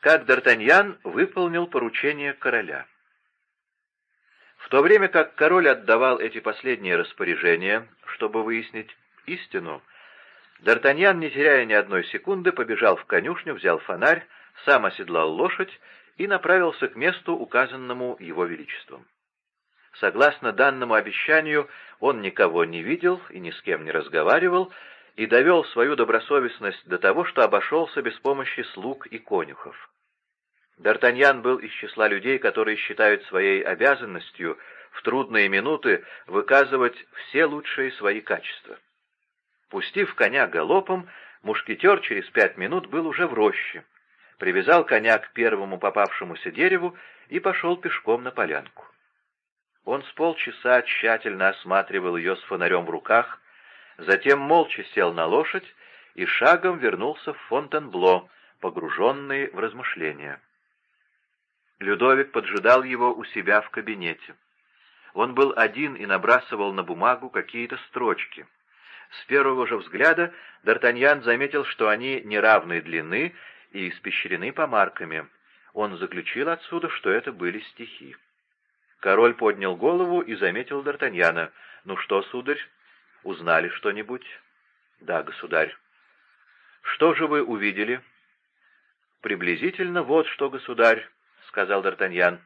как Д'Артаньян выполнил поручение короля. В то время как король отдавал эти последние распоряжения, чтобы выяснить истину, Д'Артаньян, не теряя ни одной секунды, побежал в конюшню, взял фонарь, сам оседлал лошадь и направился к месту, указанному его величеством. Согласно данному обещанию, он никого не видел и ни с кем не разговаривал, и довел свою добросовестность до того, что обошелся без помощи слуг и конюхов. Д'Артаньян был из числа людей, которые считают своей обязанностью в трудные минуты выказывать все лучшие свои качества. Пустив коня галопом, мушкетер через пять минут был уже в роще, привязал коня к первому попавшемуся дереву и пошел пешком на полянку. Он с полчаса тщательно осматривал ее с фонарем в руках, затем молча сел на лошадь и шагом вернулся в Фонтенбло, погруженный в размышления. Людовик поджидал его у себя в кабинете. Он был один и набрасывал на бумагу какие-то строчки. С первого же взгляда Д'Артаньян заметил, что они неравной длины и испещрены помарками. Он заключил отсюда, что это были стихи. Король поднял голову и заметил Д'Артаньяна. «Ну что, сударь, узнали что-нибудь?» «Да, государь». «Что же вы увидели?» «Приблизительно вот что, государь», — сказал Д'Артаньян.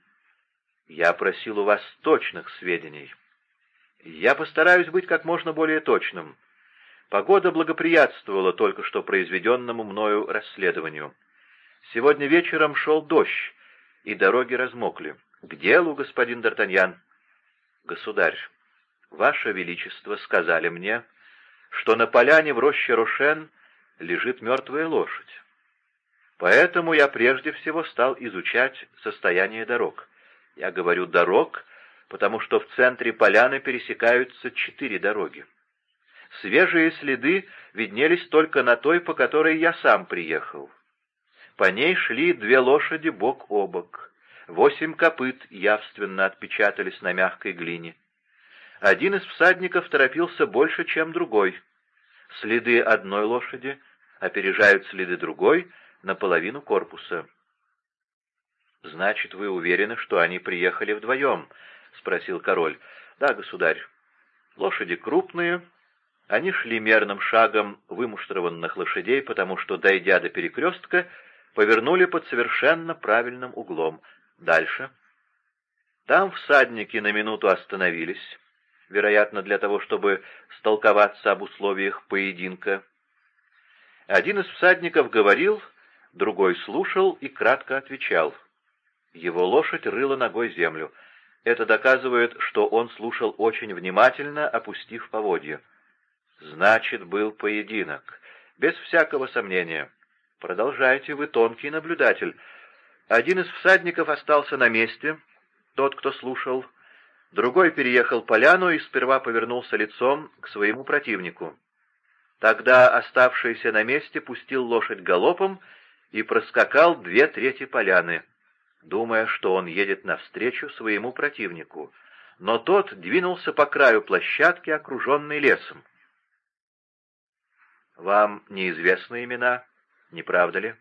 «Я просил у вас точных сведений. Я постараюсь быть как можно более точным. Погода благоприятствовала только что произведенному мною расследованию. Сегодня вечером шел дождь, и дороги размокли. К делу, господин Д'Артаньян. Государь, ваше величество сказали мне, что на поляне в роще Рошен лежит мертвая лошадь. Поэтому я прежде всего стал изучать состояние дорог. Я говорю «дорог», потому что в центре поляны пересекаются четыре дороги. Свежие следы виднелись только на той, по которой я сам приехал. По ней шли две лошади бок о бок. Восемь копыт явственно отпечатались на мягкой глине. Один из всадников торопился больше, чем другой. Следы одной лошади опережают следы другой наполовину корпуса. «Значит, вы уверены, что они приехали вдвоем?» — спросил король. «Да, государь. Лошади крупные, они шли мерным шагом вымуштрованных лошадей, потому что, дойдя до перекрестка, повернули под совершенно правильным углом. Дальше. Там всадники на минуту остановились, вероятно, для того, чтобы столковаться об условиях поединка. Один из всадников говорил, другой слушал и кратко отвечал. Его лошадь рыла ногой землю. Это доказывает, что он слушал очень внимательно, опустив поводья. Значит, был поединок. Без всякого сомнения. Продолжайте, вы тонкий наблюдатель. Один из всадников остался на месте, тот, кто слушал. Другой переехал поляну и сперва повернулся лицом к своему противнику. Тогда оставшийся на месте пустил лошадь галопом и проскакал две трети поляны, думая, что он едет навстречу своему противнику. Но тот двинулся по краю площадки, окруженной лесом. Вам неизвестны имена, не правда ли?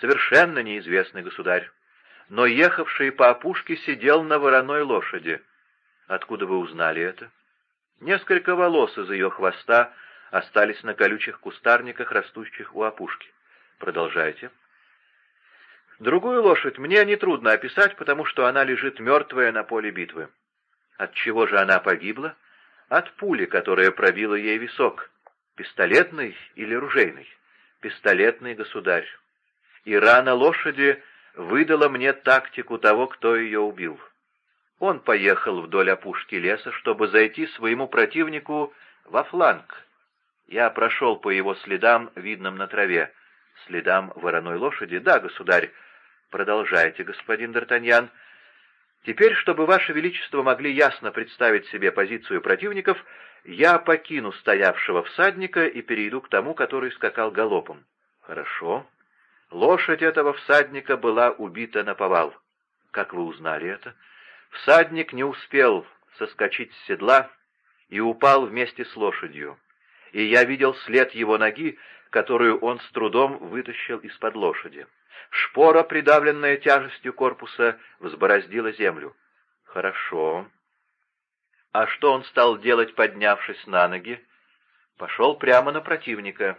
Совершенно неизвестный государь. Но ехавший по опушке сидел на вороной лошади. Откуда вы узнали это? Несколько волос из ее хвоста остались на колючих кустарниках, растущих у опушки. Продолжайте. Другую лошадь мне нетрудно описать, потому что она лежит мертвая на поле битвы. От чего же она погибла? От пули, которая пробила ей висок. Пистолетный или ружейный? Пистолетный, государь. И рана лошади выдала мне тактику того, кто ее убил. Он поехал вдоль опушки леса, чтобы зайти своему противнику во фланг. Я прошел по его следам, видным на траве. Следам вороной лошади? Да, государь. Продолжайте, господин Д'Артаньян. Теперь, чтобы Ваше Величество могли ясно представить себе позицию противников, я покину стоявшего всадника и перейду к тому, который скакал галопом. Хорошо. Лошадь этого всадника была убита на повал. Как вы узнали это? Всадник не успел соскочить с седла и упал вместе с лошадью. И я видел след его ноги, которую он с трудом вытащил из-под лошади. Шпора, придавленная тяжестью корпуса, взбороздила землю. Хорошо. А что он стал делать, поднявшись на ноги? Пошел прямо на противника,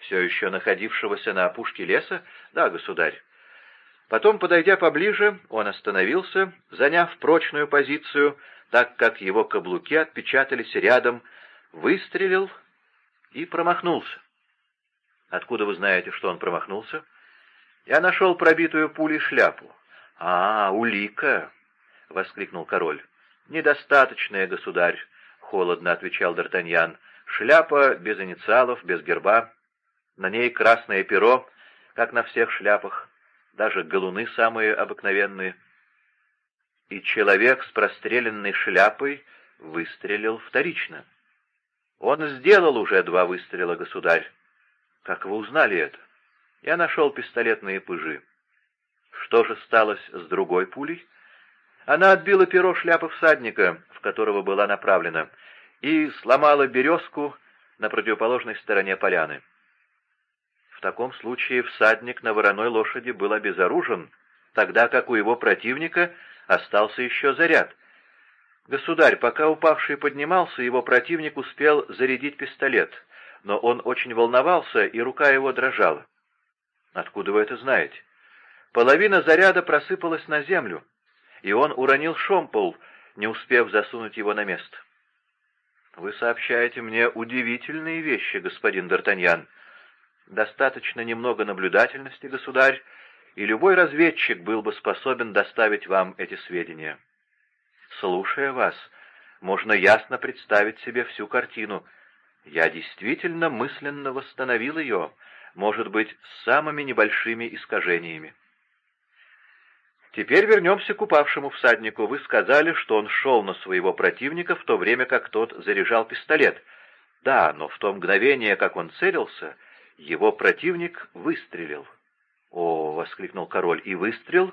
все еще находившегося на опушке леса? Да, государь. Потом, подойдя поближе, он остановился, заняв прочную позицию, так как его каблуки отпечатались рядом, выстрелил и промахнулся. Откуда вы знаете, что он промахнулся? Я нашел пробитую пулей шляпу. А, улика! — воскликнул король. «Недостаточная, государь», — холодно отвечал Д'Артаньян. «Шляпа без инициалов, без герба. На ней красное перо, как на всех шляпах, даже галуны самые обыкновенные. И человек с простреленной шляпой выстрелил вторично. Он сделал уже два выстрела, государь. Как вы узнали это? Я нашел пистолетные пыжи. Что же сталось с другой пулей? Она отбила перо шляпы всадника, в которого была направлена, и сломала березку на противоположной стороне поляны. В таком случае всадник на вороной лошади был обезоружен, тогда как у его противника остался еще заряд. Государь, пока упавший поднимался, его противник успел зарядить пистолет, но он очень волновался, и рука его дрожала. Откуда вы это знаете? Половина заряда просыпалась на землю и он уронил шомпол, не успев засунуть его на место. «Вы сообщаете мне удивительные вещи, господин Д'Артаньян. Достаточно немного наблюдательности, государь, и любой разведчик был бы способен доставить вам эти сведения. Слушая вас, можно ясно представить себе всю картину. Я действительно мысленно восстановил ее, может быть, с самыми небольшими искажениями. Теперь вернемся к упавшему всаднику. Вы сказали, что он шел на своего противника, в то время как тот заряжал пистолет. Да, но в то мгновение, как он целился, его противник выстрелил. «О!» — воскликнул король. «И выстрел?»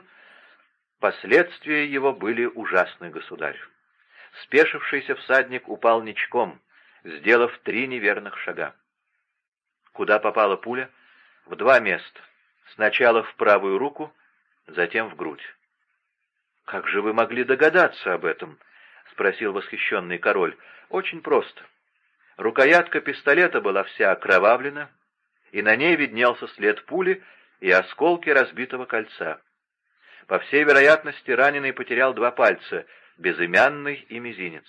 Последствия его были ужасны, государь. Спешившийся всадник упал ничком, сделав три неверных шага. Куда попала пуля? В два места. Сначала в правую руку, затем в грудь. «Как же вы могли догадаться об этом?» — спросил восхищенный король. «Очень просто. Рукоятка пистолета была вся окровавлена, и на ней виднелся след пули и осколки разбитого кольца. По всей вероятности, раненый потерял два пальца, безымянный и мизинец.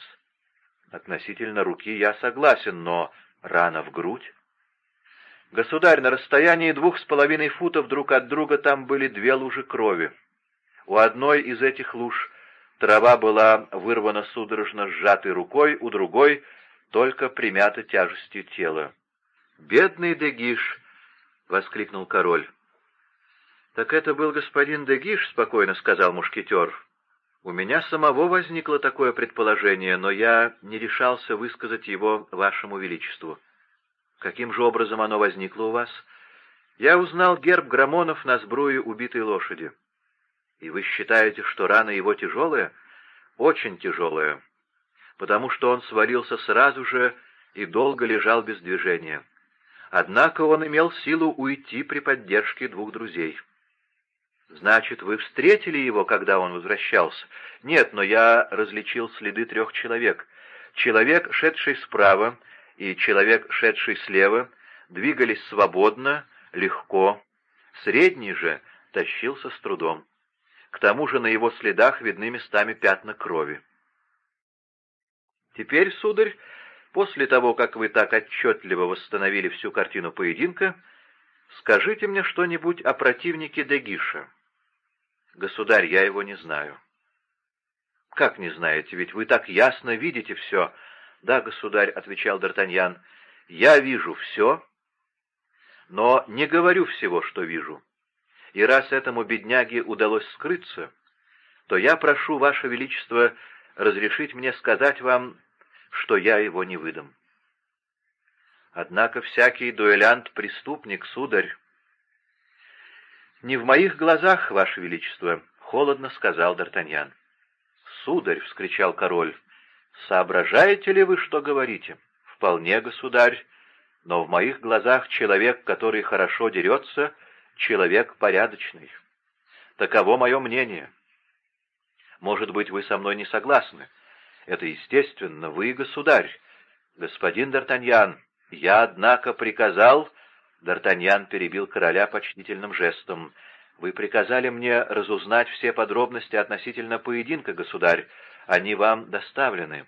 Относительно руки я согласен, но рана в грудь? Государь, на расстоянии двух с половиной футов друг от друга там были две лужи крови. У одной из этих луж трава была вырвана судорожно сжатой рукой, у другой только примята тяжестью тела. «Бедный Дегиш!» — воскликнул король. «Так это был господин Дегиш», — спокойно сказал мушкетер. «У меня самого возникло такое предположение, но я не решался высказать его вашему величеству». Каким же образом оно возникло у вас? Я узнал герб Грамонов на сбруе убитой лошади. И вы считаете, что рана его тяжелая? Очень тяжелая, потому что он свалился сразу же и долго лежал без движения. Однако он имел силу уйти при поддержке двух друзей. «Значит, вы встретили его, когда он возвращался?» «Нет, но я различил следы трех человек. Человек, шедший справа, и человек, шедший слева, двигались свободно, легко. Средний же тащился с трудом. К тому же на его следах видны местами пятна крови. Теперь, сударь, после того, как вы так отчетливо восстановили всю картину поединка, скажите мне что-нибудь о противнике Дегиша. Государь, я его не знаю. Как не знаете, ведь вы так ясно видите все, —— Да, государь, — отвечал Д'Артаньян, — я вижу все, но не говорю всего, что вижу. И раз этому бедняге удалось скрыться, то я прошу, Ваше Величество, разрешить мне сказать вам, что я его не выдам. Однако всякий дуэлянт — преступник, сударь. «Не в моих глазах, Ваше Величество», — холодно сказал Д'Артаньян. «Сударь!» — вскричал король. «Соображаете ли вы, что говорите?» «Вполне, государь, но в моих глазах человек, который хорошо дерется, человек порядочный. Таково мое мнение. Может быть, вы со мной не согласны. Это естественно, вы государь. Господин Д'Артаньян, я, однако, приказал... Д'Артаньян перебил короля почтительным жестом. «Вы приказали мне разузнать все подробности относительно поединка, государь. Они вам доставлены.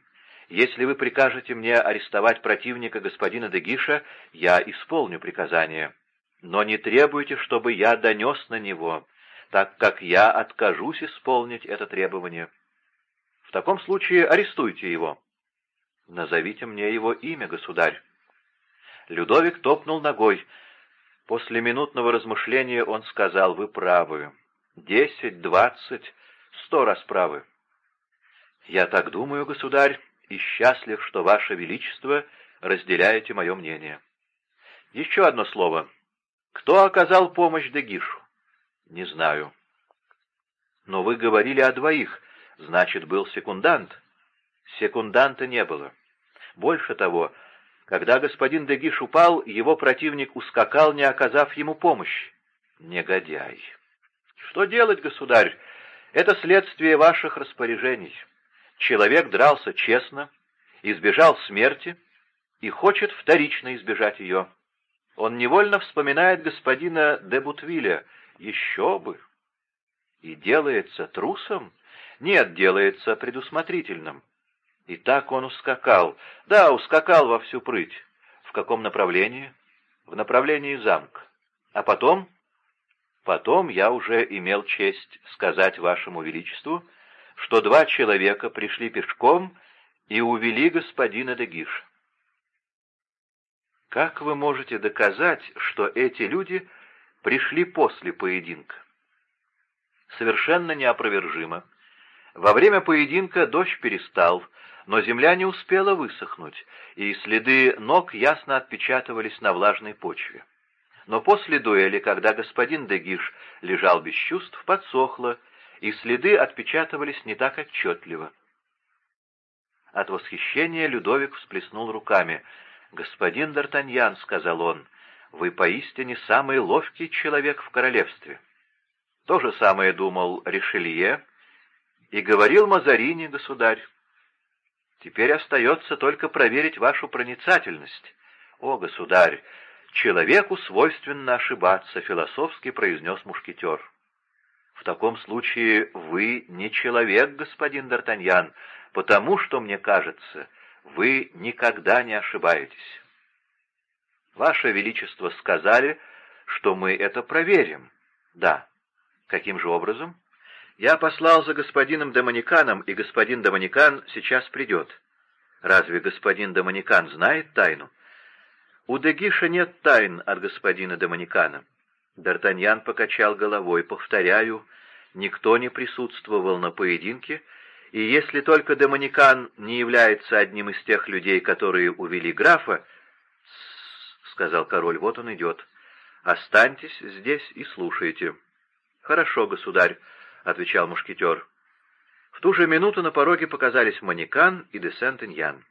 Если вы прикажете мне арестовать противника господина Дегиша, я исполню приказание. Но не требуйте, чтобы я донес на него так как я откажусь исполнить это требование. В таком случае арестуйте его. Назовите мне его имя, государь. Людовик топнул ногой. После минутного размышления он сказал, вы правы. Десять, двадцать, сто раз правы. Я так думаю, государь, и счастлив, что ваше величество разделяете мое мнение. Еще одно слово. Кто оказал помощь Дегишу? «Не знаю». «Но вы говорили о двоих, значит, был секундант». «Секунданта не было. Больше того, когда господин Дегиш упал, его противник ускакал, не оказав ему помощи. Негодяй!» «Что делать, государь? Это следствие ваших распоряжений. Человек дрался честно, избежал смерти и хочет вторично избежать ее. Он невольно вспоминает господина де Бутвиля, еще бы. И делается трусом? Нет, делается предусмотрительным. И так он ускакал. Да, ускакал во всю прыть. В каком направлении? В направлении замка. А потом? Потом я уже имел честь сказать вашему величеству, что два человека пришли пешком и увели господина Дегиша. Как вы можете доказать, что эти люди пришли после поединка. Совершенно неопровержимо. Во время поединка дождь перестал, но земля не успела высохнуть, и следы ног ясно отпечатывались на влажной почве. Но после дуэли, когда господин Дегиш лежал без чувств, подсохло, и следы отпечатывались не так отчетливо. От восхищения Людовик всплеснул руками. «Господин Д'Артаньян», — сказал он, — вы поистине самый ловкий человек в королевстве. То же самое думал Ришелье и говорил Мазарини, государь. Теперь остается только проверить вашу проницательность. О, государь, человеку свойственно ошибаться, философски произнес мушкетер. В таком случае вы не человек, господин Д'Артаньян, потому что, мне кажется, вы никогда не ошибаетесь. Ваше Величество сказали, что мы это проверим. Да. Каким же образом? Я послал за господином Доминиканом, и господин Доминикан сейчас придет. Разве господин Доминикан знает тайну? У Дегиша нет тайн от господина Доминикана. Д'Артаньян покачал головой. Повторяю, никто не присутствовал на поединке, и если только Доминикан не является одним из тех людей, которые увели графа, сказал король, — вот он идет. Останьтесь здесь и слушайте. — Хорошо, государь, — отвечал мушкетер. В ту же минуту на пороге показались Манекан и де Сент-Иньян.